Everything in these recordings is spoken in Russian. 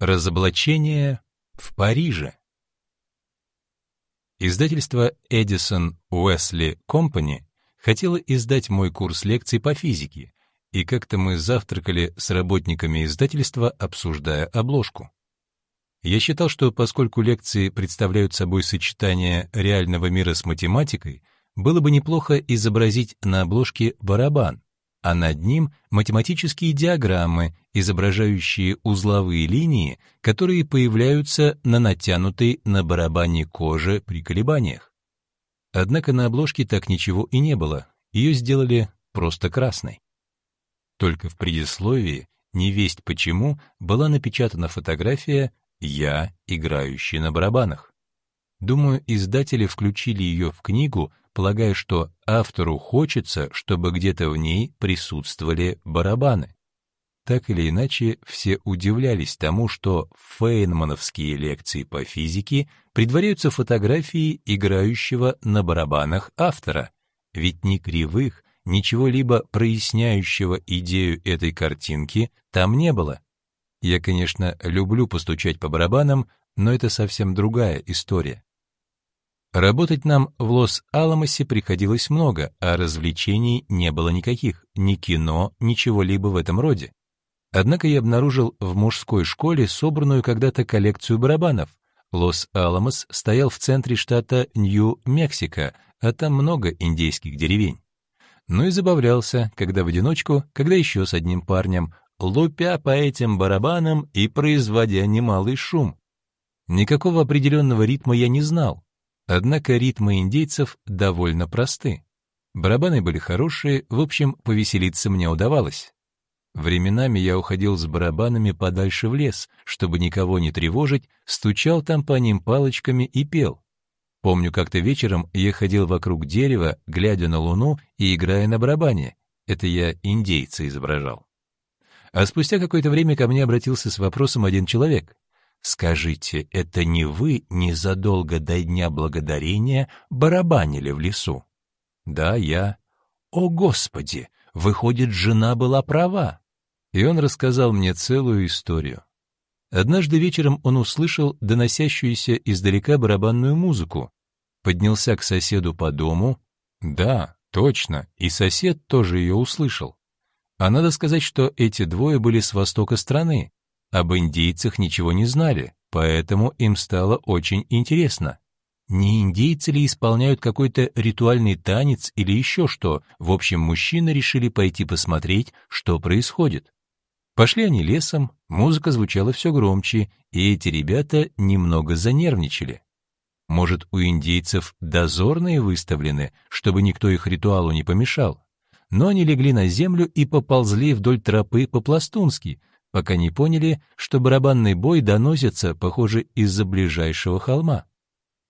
Разоблачение в Париже. Издательство Edison Wesley Company хотело издать мой курс лекций по физике, и как-то мы завтракали с работниками издательства, обсуждая обложку. Я считал, что поскольку лекции представляют собой сочетание реального мира с математикой, было бы неплохо изобразить на обложке барабан, а над ним математические диаграммы, изображающие узловые линии, которые появляются на натянутой на барабане коже при колебаниях. Однако на обложке так ничего и не было, ее сделали просто красной. Только в предисловии, невесть почему, была напечатана фотография «Я, играющий на барабанах». Думаю, издатели включили ее в книгу, полагая, что автору хочется, чтобы где-то в ней присутствовали барабаны. Так или иначе, все удивлялись тому, что фейнмановские лекции по физике предваряются фотографией играющего на барабанах автора, ведь ни кривых, ничего либо проясняющего идею этой картинки там не было. Я, конечно, люблю постучать по барабанам, но это совсем другая история. Работать нам в Лос-Аламосе приходилось много, а развлечений не было никаких, ни кино, ничего либо в этом роде. Однако я обнаружил в мужской школе собранную когда-то коллекцию барабанов. Лос-Аламос стоял в центре штата Нью-Мексико, а там много индейских деревень. Ну и забавлялся, когда в одиночку, когда еще с одним парнем, лупя по этим барабанам и производя немалый шум. Никакого определенного ритма я не знал, Однако ритмы индейцев довольно просты. Барабаны были хорошие, в общем, повеселиться мне удавалось. Временами я уходил с барабанами подальше в лес, чтобы никого не тревожить, стучал там по ним палочками и пел. Помню, как-то вечером я ходил вокруг дерева, глядя на луну и играя на барабане. Это я индейца изображал. А спустя какое-то время ко мне обратился с вопросом один человек. Скажите, это не вы незадолго до Дня Благодарения барабанили в лесу? Да, я. О, Господи! Выходит, жена была права. И он рассказал мне целую историю. Однажды вечером он услышал доносящуюся издалека барабанную музыку. Поднялся к соседу по дому. Да, точно, и сосед тоже ее услышал. А надо сказать, что эти двое были с востока страны, об индейцах ничего не знали, поэтому им стало очень интересно. Не индейцы ли исполняют какой-то ритуальный танец или еще что? В общем, мужчины решили пойти посмотреть, что происходит. Пошли они лесом, музыка звучала все громче, и эти ребята немного занервничали. Может, у индейцев дозорные выставлены, чтобы никто их ритуалу не помешал? Но они легли на землю и поползли вдоль тропы по-пластунски, пока не поняли, что барабанный бой доносится, похоже, из-за ближайшего холма.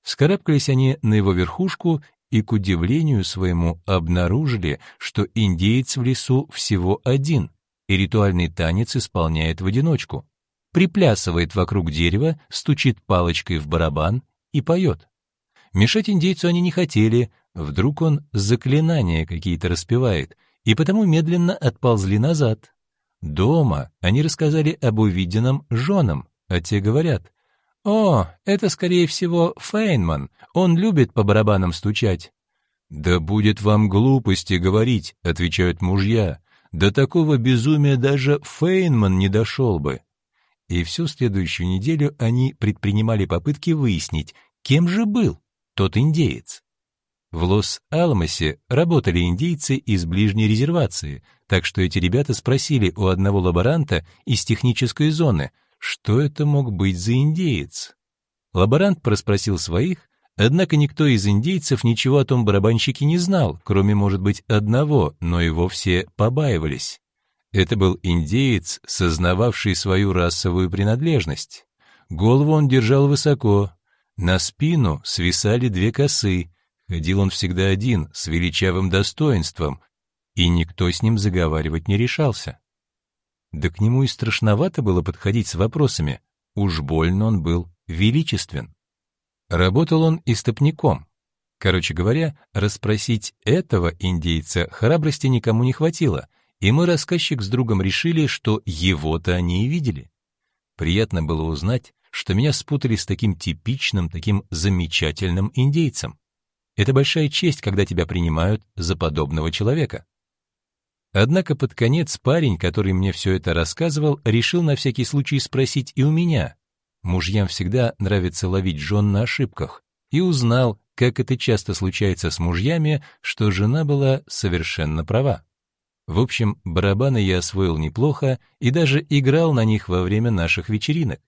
Вскарабкались они на его верхушку и, к удивлению своему, обнаружили, что индеец в лесу всего один, и ритуальный танец исполняет в одиночку. Приплясывает вокруг дерева, стучит палочкой в барабан и поет. Мешать индейцу они не хотели, вдруг он заклинания какие-то распевает, и потому медленно отползли назад, Дома они рассказали об увиденном женам, а те говорят, «О, это, скорее всего, Фейнман, он любит по барабанам стучать». «Да будет вам глупости говорить», — отвечают мужья, «до такого безумия даже Фейнман не дошел бы». И всю следующую неделю они предпринимали попытки выяснить, кем же был тот индеец. В Лос-Аламосе работали индейцы из ближней резервации, так что эти ребята спросили у одного лаборанта из технической зоны, что это мог быть за индеец. Лаборант проспросил своих, однако никто из индейцев ничего о том барабанщике не знал, кроме, может быть, одного, но его все побаивались. Это был индеец, сознававший свою расовую принадлежность. Голову он держал высоко, на спину свисали две косы, Ходил он всегда один, с величавым достоинством, и никто с ним заговаривать не решался. Да к нему и страшновато было подходить с вопросами, уж больно он был величествен. Работал он и стопником. Короче говоря, расспросить этого индейца храбрости никому не хватило, и мы, рассказчик с другом, решили, что его-то они и видели. Приятно было узнать, что меня спутали с таким типичным, таким замечательным индейцем. Это большая честь, когда тебя принимают за подобного человека. Однако под конец парень, который мне все это рассказывал, решил на всякий случай спросить и у меня. Мужьям всегда нравится ловить жен на ошибках. И узнал, как это часто случается с мужьями, что жена была совершенно права. В общем, барабаны я освоил неплохо и даже играл на них во время наших вечеринок.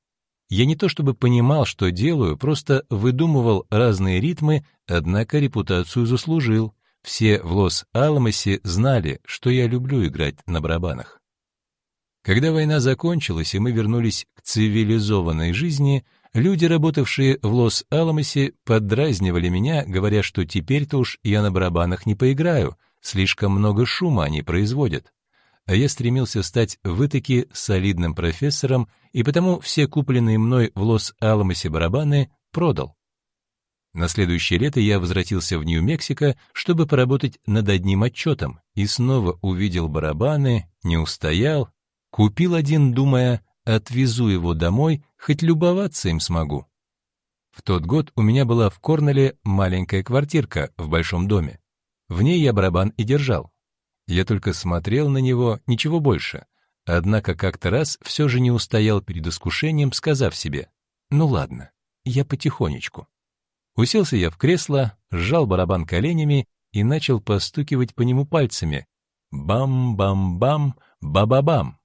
Я не то чтобы понимал, что делаю, просто выдумывал разные ритмы, однако репутацию заслужил. Все в Лос-Аламосе знали, что я люблю играть на барабанах. Когда война закончилась и мы вернулись к цивилизованной жизни, люди, работавшие в Лос-Аламосе, поддразнивали меня, говоря, что теперь-то уж я на барабанах не поиграю, слишком много шума они производят. А я стремился стать вытаки солидным профессором, и потому все купленные мной в Лос-Аламосе барабаны продал. На следующее лето я возвратился в Нью-Мексико, чтобы поработать над одним отчетом, и снова увидел барабаны, не устоял, купил один, думая, отвезу его домой, хоть любоваться им смогу. В тот год у меня была в Корнеле маленькая квартирка в большом доме. В ней я барабан и держал. Я только смотрел на него, ничего больше. Однако как-то раз все же не устоял перед искушением, сказав себе, «Ну ладно, я потихонечку». Уселся я в кресло, сжал барабан коленями и начал постукивать по нему пальцами. Бам-бам-бам, ба-ба-бам.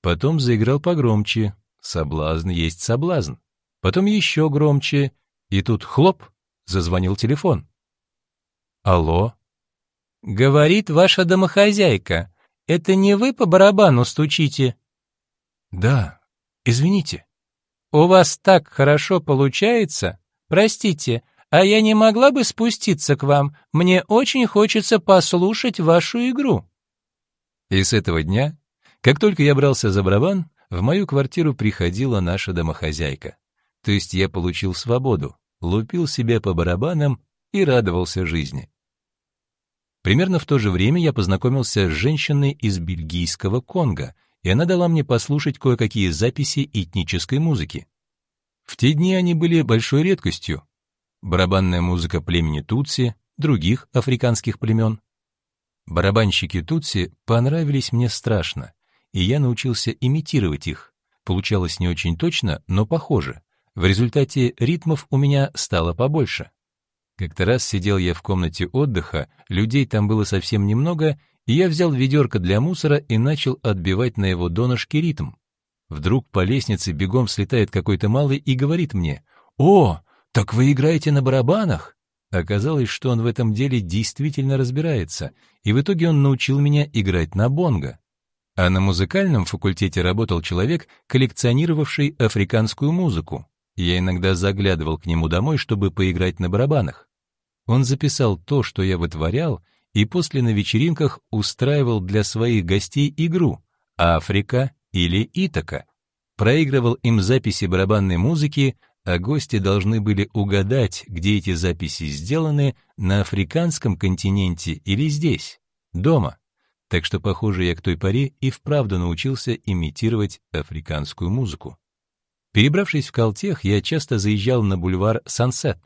Потом заиграл погромче. Соблазн есть соблазн. Потом еще громче. И тут хлоп, зазвонил телефон. Алло? Говорит ваша домохозяйка. Это не вы по барабану стучите? Да, извините. У вас так хорошо получается? Простите, а я не могла бы спуститься к вам? Мне очень хочется послушать вашу игру». И с этого дня, как только я брался за барабан, в мою квартиру приходила наша домохозяйка. То есть я получил свободу, лупил себя по барабанам и радовался жизни. Примерно в то же время я познакомился с женщиной из бельгийского Конго, и она дала мне послушать кое-какие записи этнической музыки. В те дни они были большой редкостью, барабанная музыка племени Тутси, других африканских племен. Барабанщики Тутси понравились мне страшно, и я научился имитировать их. Получалось не очень точно, но похоже. В результате ритмов у меня стало побольше. Как-то раз сидел я в комнате отдыха, людей там было совсем немного, и я взял ведерко для мусора и начал отбивать на его донышке ритм. Вдруг по лестнице бегом слетает какой-то малый и говорит мне, «О, «Так вы играете на барабанах?» Оказалось, что он в этом деле действительно разбирается, и в итоге он научил меня играть на бонго. А на музыкальном факультете работал человек, коллекционировавший африканскую музыку. Я иногда заглядывал к нему домой, чтобы поиграть на барабанах. Он записал то, что я вытворял, и после на вечеринках устраивал для своих гостей игру «Африка» или «Итака». Проигрывал им записи барабанной музыки, а гости должны были угадать, где эти записи сделаны, на африканском континенте или здесь, дома. Так что, похоже, я к той поре и вправду научился имитировать африканскую музыку. Перебравшись в Калтех, я часто заезжал на бульвар Сансет.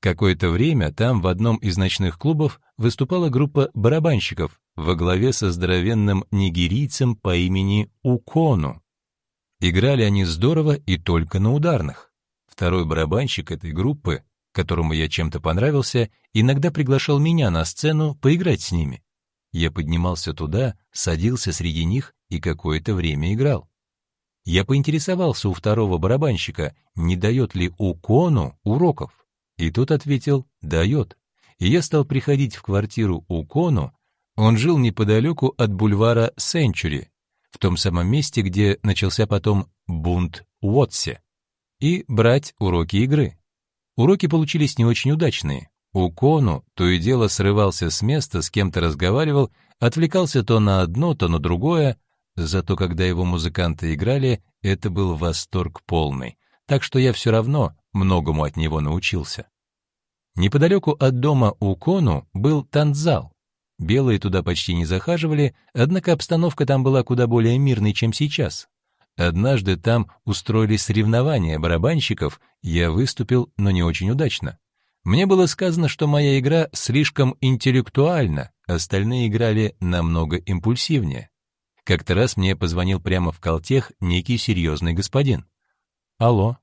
Какое-то время там в одном из ночных клубов выступала группа барабанщиков во главе со здоровенным нигерийцем по имени Укону. Играли они здорово и только на ударных. Второй барабанщик этой группы, которому я чем-то понравился, иногда приглашал меня на сцену поиграть с ними. Я поднимался туда, садился среди них и какое-то время играл. Я поинтересовался у второго барабанщика, не дает ли Укону уроков. И тот ответил «дает». И я стал приходить в квартиру Укону, он жил неподалеку от бульвара Сенчури, в том самом месте, где начался потом бунт Уотсе и брать уроки игры. Уроки получились не очень удачные. У Кону то и дело срывался с места, с кем-то разговаривал, отвлекался то на одно, то на другое, зато когда его музыканты играли, это был восторг полный, так что я все равно многому от него научился. Неподалеку от дома у Кону был танцзал. Белые туда почти не захаживали, однако обстановка там была куда более мирной, чем сейчас. Однажды там устроили соревнования барабанщиков, я выступил, но не очень удачно. Мне было сказано, что моя игра слишком интеллектуальна, остальные играли намного импульсивнее. Как-то раз мне позвонил прямо в колтех некий серьезный господин. «Алло».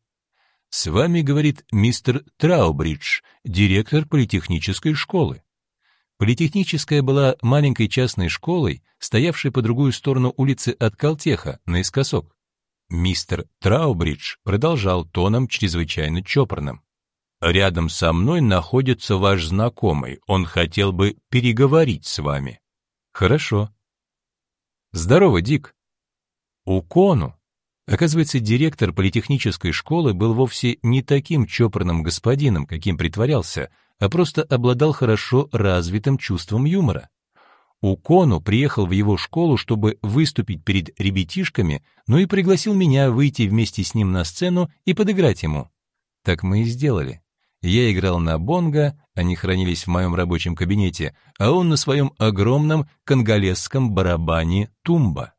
«С вами, — говорит мистер Траубридж, директор политехнической школы». Политехническая была маленькой частной школой, стоявшей по другую сторону улицы от Колтеха, наискосок. Мистер Траубридж продолжал тоном чрезвычайно чопорным. «Рядом со мной находится ваш знакомый. Он хотел бы переговорить с вами». «Хорошо». «Здорово, Дик». «У Кону». Оказывается, директор политехнической школы был вовсе не таким чопорным господином, каким притворялся, а просто обладал хорошо развитым чувством юмора. Укону приехал в его школу, чтобы выступить перед ребятишками, ну и пригласил меня выйти вместе с ним на сцену и подыграть ему. Так мы и сделали. Я играл на бонго, они хранились в моем рабочем кабинете, а он на своем огромном конголезском барабане тумба.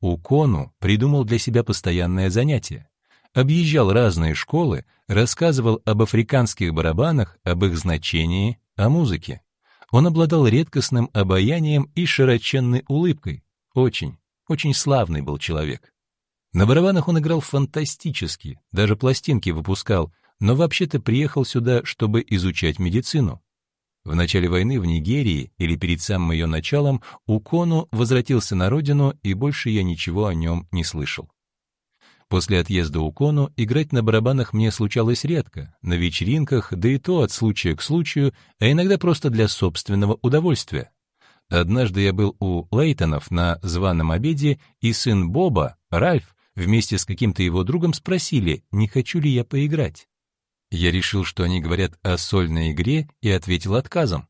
Укону придумал для себя постоянное занятие. Объезжал разные школы, рассказывал об африканских барабанах, об их значении, о музыке. Он обладал редкостным обаянием и широченной улыбкой. Очень, очень славный был человек. На барабанах он играл фантастически, даже пластинки выпускал, но вообще-то приехал сюда, чтобы изучать медицину. В начале войны в Нигерии или перед самым ее началом Укону возвратился на родину, и больше я ничего о нем не слышал. После отъезда Укону играть на барабанах мне случалось редко, на вечеринках, да и то от случая к случаю, а иногда просто для собственного удовольствия. Однажды я был у Лейтонов на званом обеде, и сын Боба, Ральф, вместе с каким-то его другом спросили, не хочу ли я поиграть. Я решил, что они говорят о сольной игре, и ответил отказом.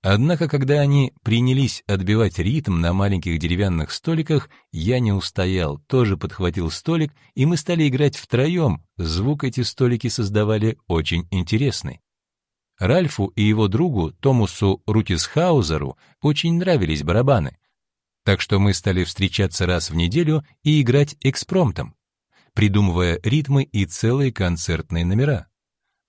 Однако, когда они принялись отбивать ритм на маленьких деревянных столиках, я не устоял, тоже подхватил столик, и мы стали играть втроем. Звук эти столики создавали очень интересный. Ральфу и его другу Томусу Рутисхаузеру очень нравились барабаны. Так что мы стали встречаться раз в неделю и играть экспромтом, придумывая ритмы и целые концертные номера.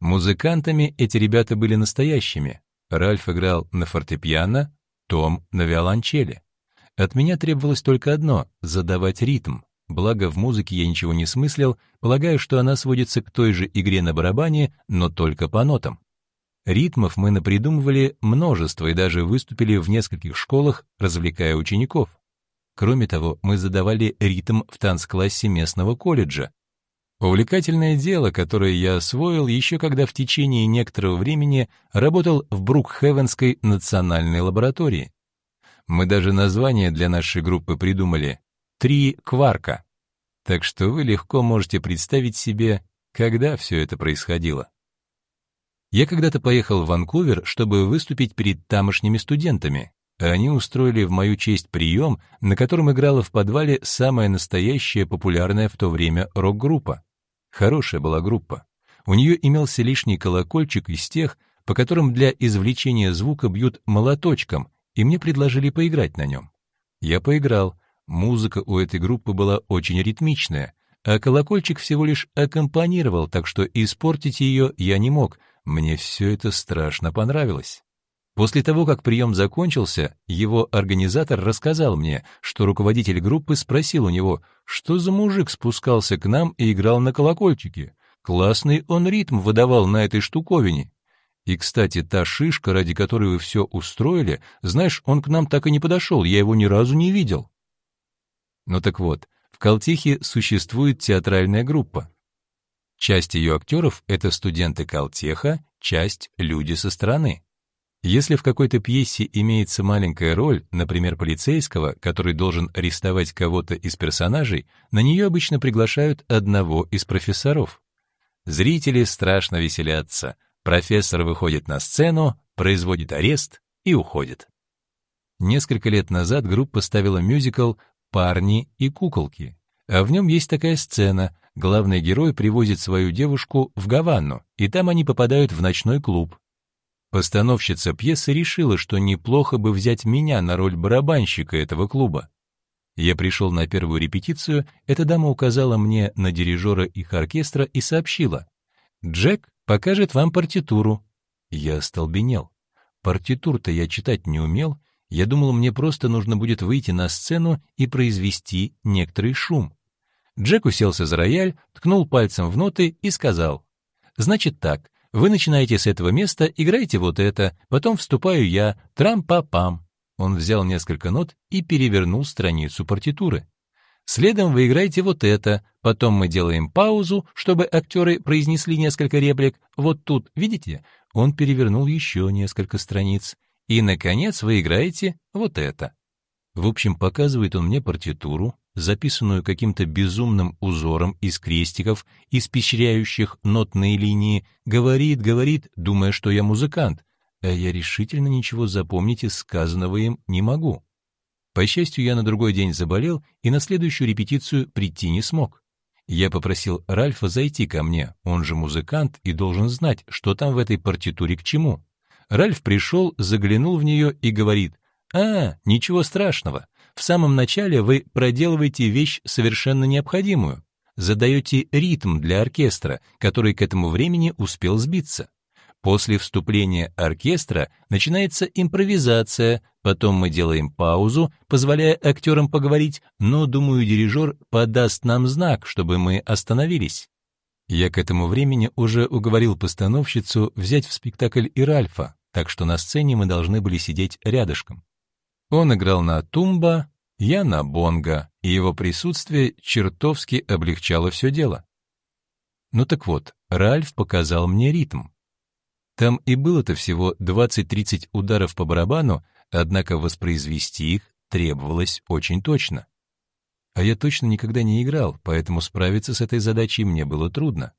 Музыкантами эти ребята были настоящими, Ральф играл на фортепиано, Том на виолончели. От меня требовалось только одно — задавать ритм. Благо, в музыке я ничего не смыслил, полагаю, что она сводится к той же игре на барабане, но только по нотам. Ритмов мы напридумывали множество и даже выступили в нескольких школах, развлекая учеников. Кроме того, мы задавали ритм в танцклассе местного колледжа, Увлекательное дело, которое я освоил еще когда в течение некоторого времени работал в Брукхевенской национальной лаборатории. Мы даже название для нашей группы придумали «Три кварка». Так что вы легко можете представить себе, когда все это происходило. Я когда-то поехал в Ванкувер, чтобы выступить перед тамошними студентами. Они устроили в мою честь прием, на котором играла в подвале самая настоящая популярная в то время рок-группа. Хорошая была группа. У нее имелся лишний колокольчик из тех, по которым для извлечения звука бьют молоточком, и мне предложили поиграть на нем. Я поиграл. Музыка у этой группы была очень ритмичная, а колокольчик всего лишь аккомпанировал, так что испортить ее я не мог. Мне все это страшно понравилось. После того, как прием закончился, его организатор рассказал мне, что руководитель группы спросил у него, что за мужик спускался к нам и играл на колокольчике. Классный он ритм выдавал на этой штуковине. И, кстати, та шишка, ради которой вы все устроили, знаешь, он к нам так и не подошел, я его ни разу не видел. Ну так вот, в Калтихе существует театральная группа. Часть ее актеров — это студенты Калтеха, часть — люди со стороны. Если в какой-то пьесе имеется маленькая роль, например, полицейского, который должен арестовать кого-то из персонажей, на нее обычно приглашают одного из профессоров. Зрители страшно веселятся. Профессор выходит на сцену, производит арест и уходит. Несколько лет назад группа ставила мюзикл «Парни и куколки». А в нем есть такая сцена. Главный герой привозит свою девушку в Гаванну, и там они попадают в ночной клуб. Постановщица пьесы решила, что неплохо бы взять меня на роль барабанщика этого клуба. Я пришел на первую репетицию, эта дама указала мне на дирижера их оркестра и сообщила. «Джек покажет вам партитуру». Я остолбенел. Партитур-то я читать не умел, я думал, мне просто нужно будет выйти на сцену и произвести некоторый шум. Джек уселся за рояль, ткнул пальцем в ноты и сказал, «Значит так, вы начинаете с этого места, играете вот это, потом вступаю я, трам-па-пам». Он взял несколько нот и перевернул страницу партитуры. Следом вы играете вот это, потом мы делаем паузу, чтобы актеры произнесли несколько реплик. Вот тут, видите, он перевернул еще несколько страниц. И, наконец, вы играете вот это. В общем, показывает он мне партитуру, записанную каким-то безумным узором из крестиков, испещряющих нотные линии, говорит, говорит, думая, что я музыкант, а я решительно ничего запомнить из сказанного им не могу. По счастью, я на другой день заболел и на следующую репетицию прийти не смог. Я попросил Ральфа зайти ко мне, он же музыкант и должен знать, что там в этой партитуре к чему. Ральф пришел, заглянул в нее и говорит, «А, ничего страшного, в самом начале вы проделываете вещь совершенно необходимую, задаете ритм для оркестра, который к этому времени успел сбиться. После вступления оркестра начинается импровизация, потом мы делаем паузу, позволяя актерам поговорить, но, думаю, дирижер подаст нам знак, чтобы мы остановились. Я к этому времени уже уговорил постановщицу взять в спектакль и Ральфа, так что на сцене мы должны были сидеть рядышком. Он играл на тумба, я на бонго, и его присутствие чертовски облегчало все дело. Ну так вот, Ральф показал мне ритм. Там и было-то всего 20-30 ударов по барабану, однако воспроизвести их требовалось очень точно. А я точно никогда не играл, поэтому справиться с этой задачей мне было трудно.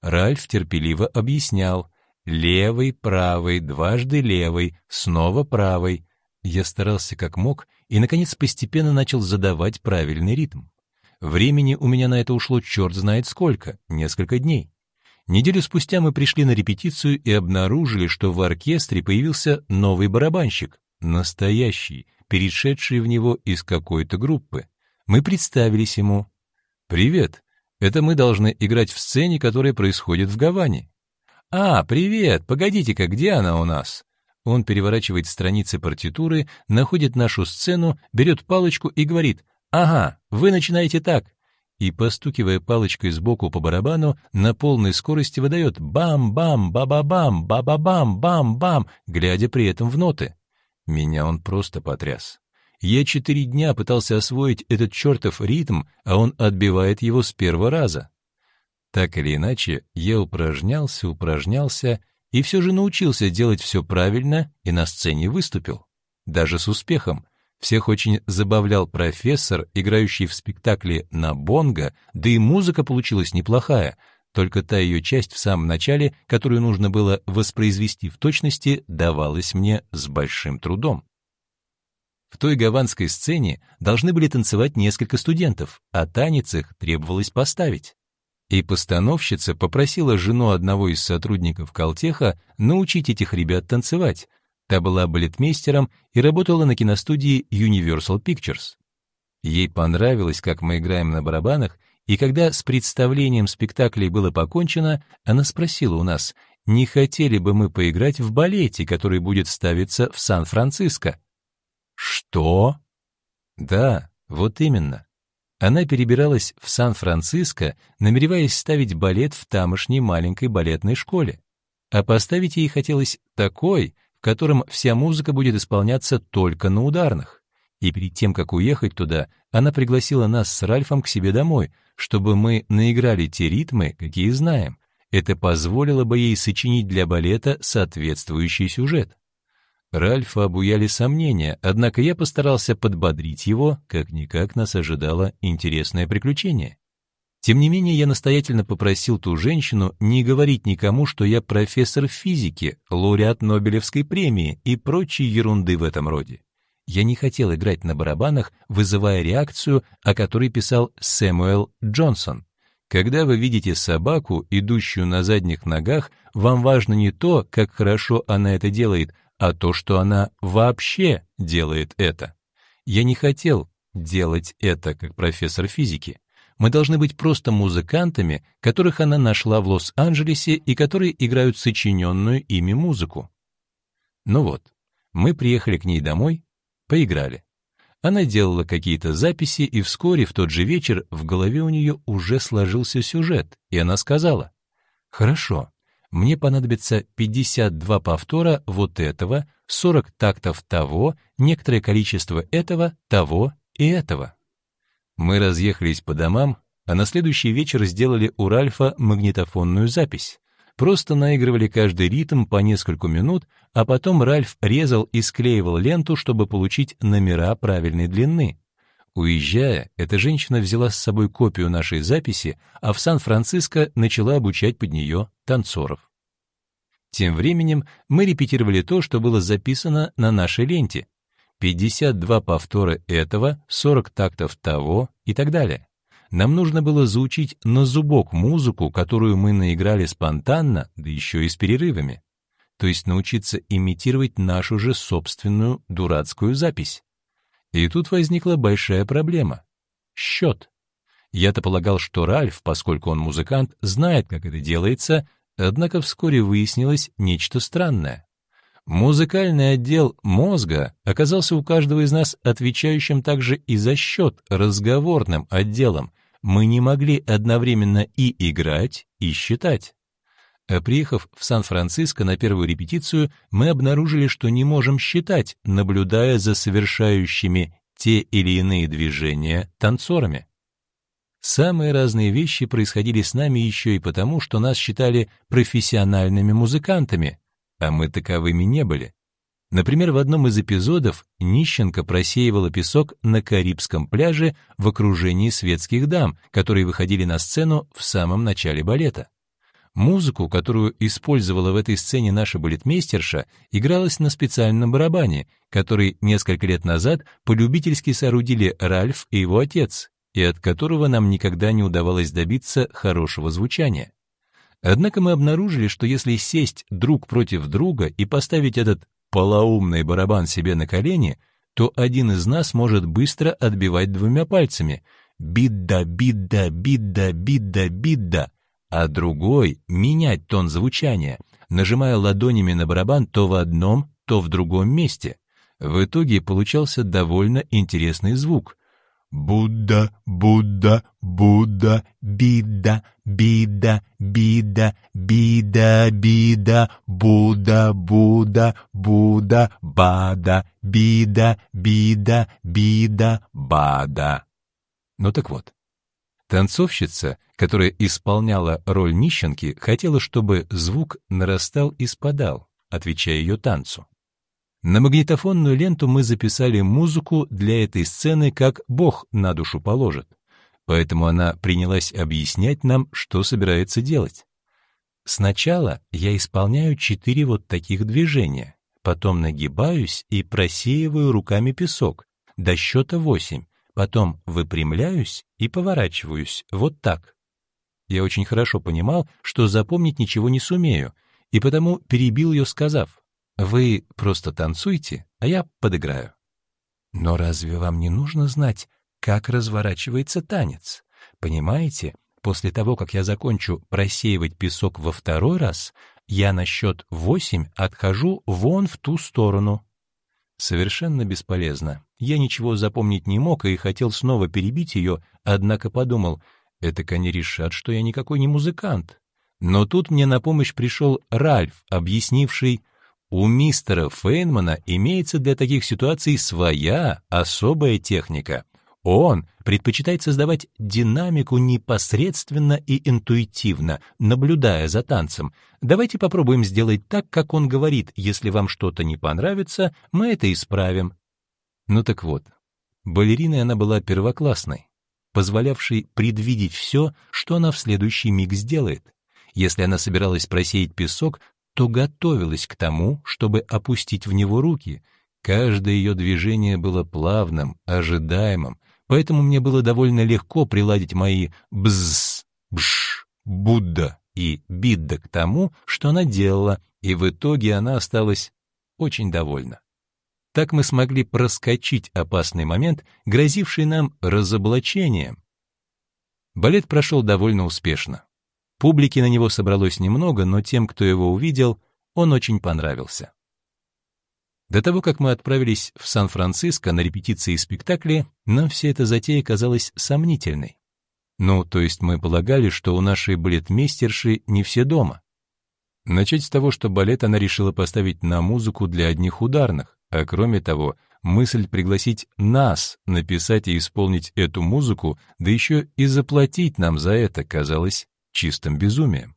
Ральф терпеливо объяснял. Левый, правый, дважды левый, снова правый. Я старался как мог и, наконец, постепенно начал задавать правильный ритм. Времени у меня на это ушло черт знает сколько, несколько дней. Неделю спустя мы пришли на репетицию и обнаружили, что в оркестре появился новый барабанщик, настоящий, перешедший в него из какой-то группы. Мы представились ему. «Привет, это мы должны играть в сцене, которая происходит в Гаване». «А, привет, погодите-ка, где она у нас?» Он переворачивает страницы партитуры, находит нашу сцену, берет палочку и говорит «Ага, вы начинаете так, и, постукивая палочкой сбоку по барабану, на полной скорости выдает «бам-бам, ба-ба-бам, ба-ба-бам, глядя при этом в ноты. Меня он просто потряс. Я четыре дня пытался освоить этот чертов ритм, а он отбивает его с первого раза. Так или иначе, я упражнялся, упражнялся, и все же научился делать все правильно и на сцене выступил. Даже с успехом, всех очень забавлял профессор, играющий в спектакле на бонго, да и музыка получилась неплохая, только та ее часть в самом начале, которую нужно было воспроизвести в точности, давалась мне с большим трудом. В той гаванской сцене должны были танцевать несколько студентов, а танец их требовалось поставить. И постановщица попросила жену одного из сотрудников Колтеха научить этих ребят танцевать, Та была балетмейстером и работала на киностудии Universal Pictures. Ей понравилось, как мы играем на барабанах, и когда с представлением спектаклей было покончено, она спросила у нас, не хотели бы мы поиграть в балете, который будет ставиться в Сан-Франциско. Что? Да, вот именно. Она перебиралась в Сан-Франциско, намереваясь ставить балет в тамошней маленькой балетной школе. А поставить ей хотелось такой, в котором вся музыка будет исполняться только на ударных. И перед тем, как уехать туда, она пригласила нас с Ральфом к себе домой, чтобы мы наиграли те ритмы, какие знаем. Это позволило бы ей сочинить для балета соответствующий сюжет. Ральфа обуяли сомнения, однако я постарался подбодрить его, как-никак нас ожидало интересное приключение. Тем не менее, я настоятельно попросил ту женщину не говорить никому, что я профессор физики, лауреат Нобелевской премии и прочие ерунды в этом роде. Я не хотел играть на барабанах, вызывая реакцию, о которой писал Сэмюэл Джонсон. Когда вы видите собаку, идущую на задних ногах, вам важно не то, как хорошо она это делает, а то, что она вообще делает это. Я не хотел, делать это как профессор физики. Мы должны быть просто музыкантами, которых она нашла в Лос-Анджелесе и которые играют сочиненную ими музыку. Ну вот, мы приехали к ней домой, поиграли. Она делала какие-то записи, и вскоре, в тот же вечер, в голове у нее уже сложился сюжет, и она сказала, «Хорошо, мне понадобится 52 повтора вот этого, 40 тактов того, некоторое количество этого, того и этого». Мы разъехались по домам, а на следующий вечер сделали у Ральфа магнитофонную запись. Просто наигрывали каждый ритм по несколько минут, а потом Ральф резал и склеивал ленту, чтобы получить номера правильной длины. Уезжая, эта женщина взяла с собой копию нашей записи, а в Сан-Франциско начала обучать под нее танцоров. Тем временем мы репетировали то, что было записано на нашей ленте. 52 повтора этого, 40 тактов того и так далее. Нам нужно было заучить на зубок музыку, которую мы наиграли спонтанно, да еще и с перерывами. То есть научиться имитировать нашу же собственную дурацкую запись. И тут возникла большая проблема. Счет. Я-то полагал, что Ральф, поскольку он музыкант, знает, как это делается, однако вскоре выяснилось нечто странное. Музыкальный отдел мозга оказался у каждого из нас отвечающим также и за счет разговорным отделом, мы не могли одновременно и играть, и считать. А приехав в Сан-Франциско на первую репетицию, мы обнаружили, что не можем считать, наблюдая за совершающими те или иные движения танцорами. Самые разные вещи происходили с нами еще и потому, что нас считали профессиональными музыкантами, а мы таковыми не были. Например, в одном из эпизодов нищенка просеивала песок на Карибском пляже в окружении светских дам, которые выходили на сцену в самом начале балета. Музыку, которую использовала в этой сцене наша балетмейстерша, игралась на специальном барабане, который несколько лет назад полюбительски соорудили Ральф и его отец, и от которого нам никогда не удавалось добиться хорошего звучания. Однако мы обнаружили, что если сесть друг против друга и поставить этот полоумный барабан себе на колени, то один из нас может быстро отбивать двумя пальцами «бидда, бидда, бидда, бидда, бидда», а другой — менять тон звучания, нажимая ладонями на барабан то в одном, то в другом месте. В итоге получался довольно интересный звук. Будда, Будда, Будда, бида, бида, бида, бида, бида, Будда, Будда, Будда, бада, бида, бида, бида, бада. Ну так вот, танцовщица, которая исполняла роль нищенки, хотела, чтобы звук нарастал и спадал, отвечая ее танцу. На магнитофонную ленту мы записали музыку для этой сцены, как Бог на душу положит. Поэтому она принялась объяснять нам, что собирается делать. Сначала я исполняю четыре вот таких движения, потом нагибаюсь и просеиваю руками песок до счета восемь, потом выпрямляюсь и поворачиваюсь вот так. Я очень хорошо понимал, что запомнить ничего не сумею, и потому перебил ее, сказав, вы просто танцуйте, а я подыграю. Но разве вам не нужно знать, как разворачивается танец? Понимаете, после того, как я закончу просеивать песок во второй раз, я на счет восемь отхожу вон в ту сторону. Совершенно бесполезно. Я ничего запомнить не мог и хотел снова перебить ее, однако подумал, это они решат, что я никакой не музыкант. Но тут мне на помощь пришел Ральф, объяснивший, у мистера Фейнмана имеется для таких ситуаций своя особая техника. Он предпочитает создавать динамику непосредственно и интуитивно, наблюдая за танцем. Давайте попробуем сделать так, как он говорит. Если вам что-то не понравится, мы это исправим. Ну так вот, балериной она была первоклассной, позволявшей предвидеть все, что она в следующий миг сделает. Если она собиралась просеять песок, то готовилась к тому, чтобы опустить в него руки. Каждое ее движение было плавным, ожидаемым, поэтому мне было довольно легко приладить мои «бзз», «бш», «будда» и «бидда» к тому, что она делала, и в итоге она осталась очень довольна. Так мы смогли проскочить опасный момент, грозивший нам разоблачением. Балет прошел довольно успешно. Публики на него собралось немного, но тем, кто его увидел, он очень понравился. До того, как мы отправились в Сан-Франциско на репетиции спектакля, нам вся эта затея казалась сомнительной. Ну, то есть мы полагали, что у нашей балетмейстерши не все дома. Начать с того, что балет она решила поставить на музыку для одних ударных, а кроме того, мысль пригласить нас написать и исполнить эту музыку, да еще и заплатить нам за это, казалась чистым безумием.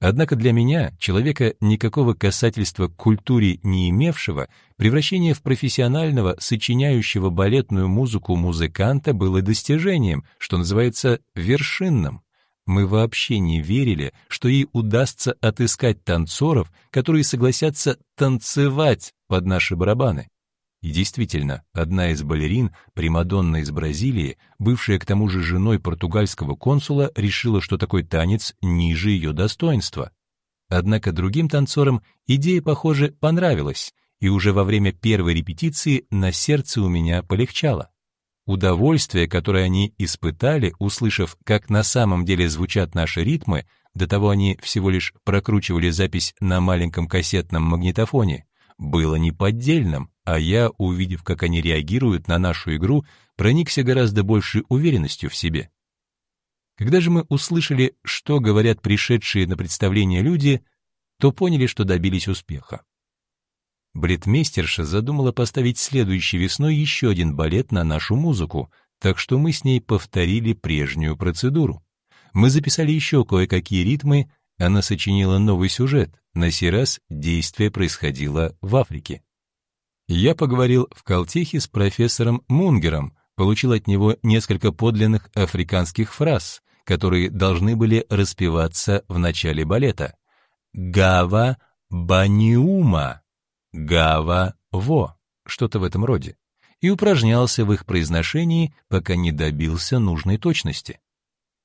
Однако для меня, человека никакого касательства к культуре не имевшего, превращение в профессионального, сочиняющего балетную музыку музыканта было достижением, что называется вершинным. Мы вообще не верили, что ей удастся отыскать танцоров, которые согласятся танцевать под наши барабаны. И действительно, одна из балерин, Примадонна из Бразилии, бывшая к тому же женой португальского консула, решила, что такой танец ниже ее достоинства. Однако другим танцорам идея, похоже, понравилась, и уже во время первой репетиции на сердце у меня полегчало. Удовольствие, которое они испытали, услышав, как на самом деле звучат наши ритмы, до того они всего лишь прокручивали запись на маленьком кассетном магнитофоне, было неподдельным, а я, увидев, как они реагируют на нашу игру, проникся гораздо большей уверенностью в себе. Когда же мы услышали, что говорят пришедшие на представление люди, то поняли, что добились успеха. Балетмейстерша задумала поставить следующей весной еще один балет на нашу музыку, так что мы с ней повторили прежнюю процедуру. Мы записали еще кое-какие ритмы, она сочинила новый сюжет, на сей раз действие происходило в Африке. Я поговорил в Калтехе с профессором Мунгером, получил от него несколько подлинных африканских фраз, которые должны были распеваться в начале балета. «Гава баниума», «Гава во», что-то в этом роде, и упражнялся в их произношении, пока не добился нужной точности.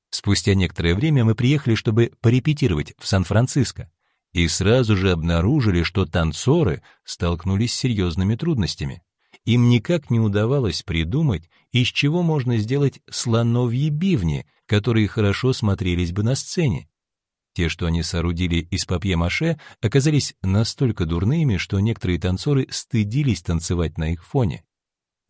Спустя некоторое время мы приехали, чтобы порепетировать в Сан-Франциско, и сразу же обнаружили, что танцоры столкнулись с серьезными трудностями. Им никак не удавалось придумать, из чего можно сделать слоновьи бивни, которые хорошо смотрелись бы на сцене. Те, что они соорудили из папье-маше, оказались настолько дурными, что некоторые танцоры стыдились танцевать на их фоне.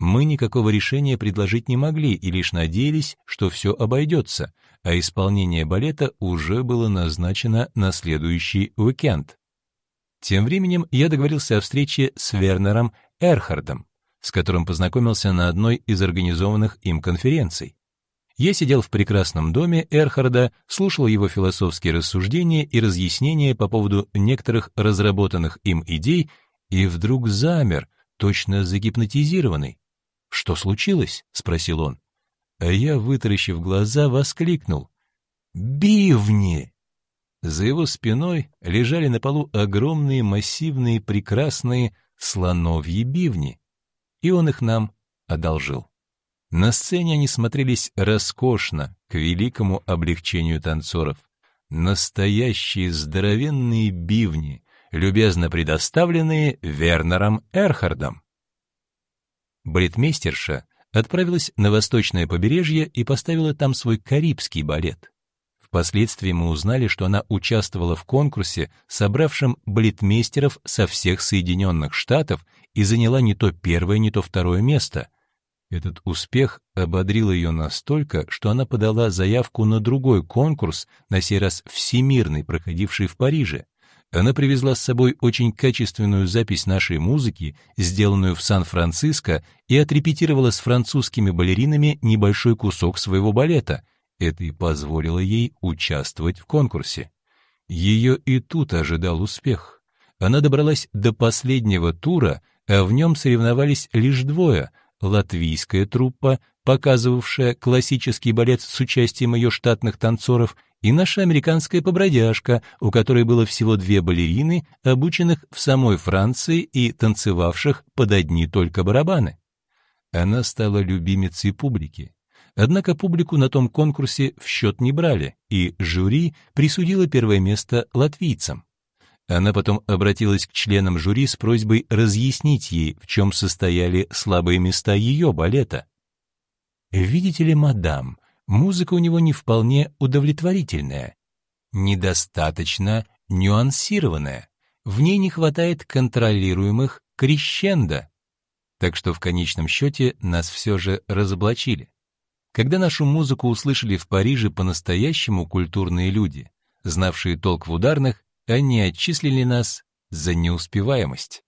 Мы никакого решения предложить не могли и лишь надеялись, что все обойдется, а исполнение балета уже было назначено на следующий уикенд. Тем временем я договорился о встрече с Вернером Эрхардом, с которым познакомился на одной из организованных им конференций. Я сидел в прекрасном доме Эрхарда, слушал его философские рассуждения и разъяснения по поводу некоторых разработанных им идей и вдруг замер, точно загипнотизированный. «Что случилось?» — спросил он. А я, вытаращив глаза, воскликнул. «Бивни!» За его спиной лежали на полу огромные, массивные, прекрасные слоновьи бивни, и он их нам одолжил. На сцене они смотрелись роскошно, к великому облегчению танцоров. Настоящие здоровенные бивни, любезно предоставленные Вернером Эрхардом. Балетмейстерша отправилась на восточное побережье и поставила там свой карибский балет. Впоследствии мы узнали, что она участвовала в конкурсе, собравшем балетмейстеров со всех Соединенных Штатов и заняла не то первое, не то второе место. Этот успех ободрил ее настолько, что она подала заявку на другой конкурс, на сей раз всемирный, проходивший в Париже. Она привезла с собой очень качественную запись нашей музыки, сделанную в Сан-Франциско, и отрепетировала с французскими балеринами небольшой кусок своего балета. Это и позволило ей участвовать в конкурсе. Ее и тут ожидал успех. Она добралась до последнего тура, а в нем соревновались лишь двое — латвийская труппа, показывавшая классический балет с участием ее штатных танцоров, и наша американская побродяжка, у которой было всего две балерины, обученных в самой Франции и танцевавших под одни только барабаны. Она стала любимицей публики. Однако публику на том конкурсе в счет не брали, и жюри присудило первое место латвийцам. Она потом обратилась к членам жюри с просьбой разъяснить ей, в чем состояли слабые места ее балета. «Видите ли, мадам, музыка у него не вполне удовлетворительная, недостаточно нюансированная, в ней не хватает контролируемых крещендо. Так что в конечном счете нас все же разоблачили. Когда нашу музыку услышали в Париже по-настоящему культурные люди, знавшие толк в ударных, они отчислили нас за неуспеваемость.